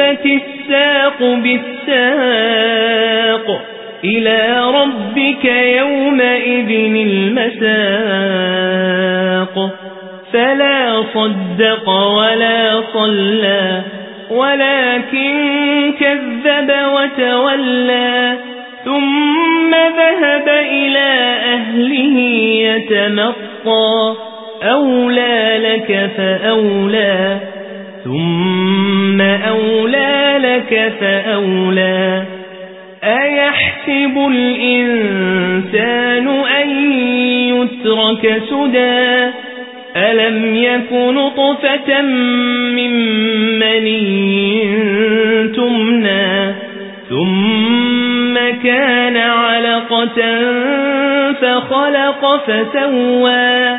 الساق بالساق إلى ربك يومئذ المساق فلا صدق ولا صلى ولكن كذب وتولى ثم ذهب إلى أهله يتمطى أولى لك فأولى ثم أولى لك فأولى أيحسب الإنسان أن يترك سدى ألم يكن طفة من مني تمنى ثم كان علقة فخلق فسوى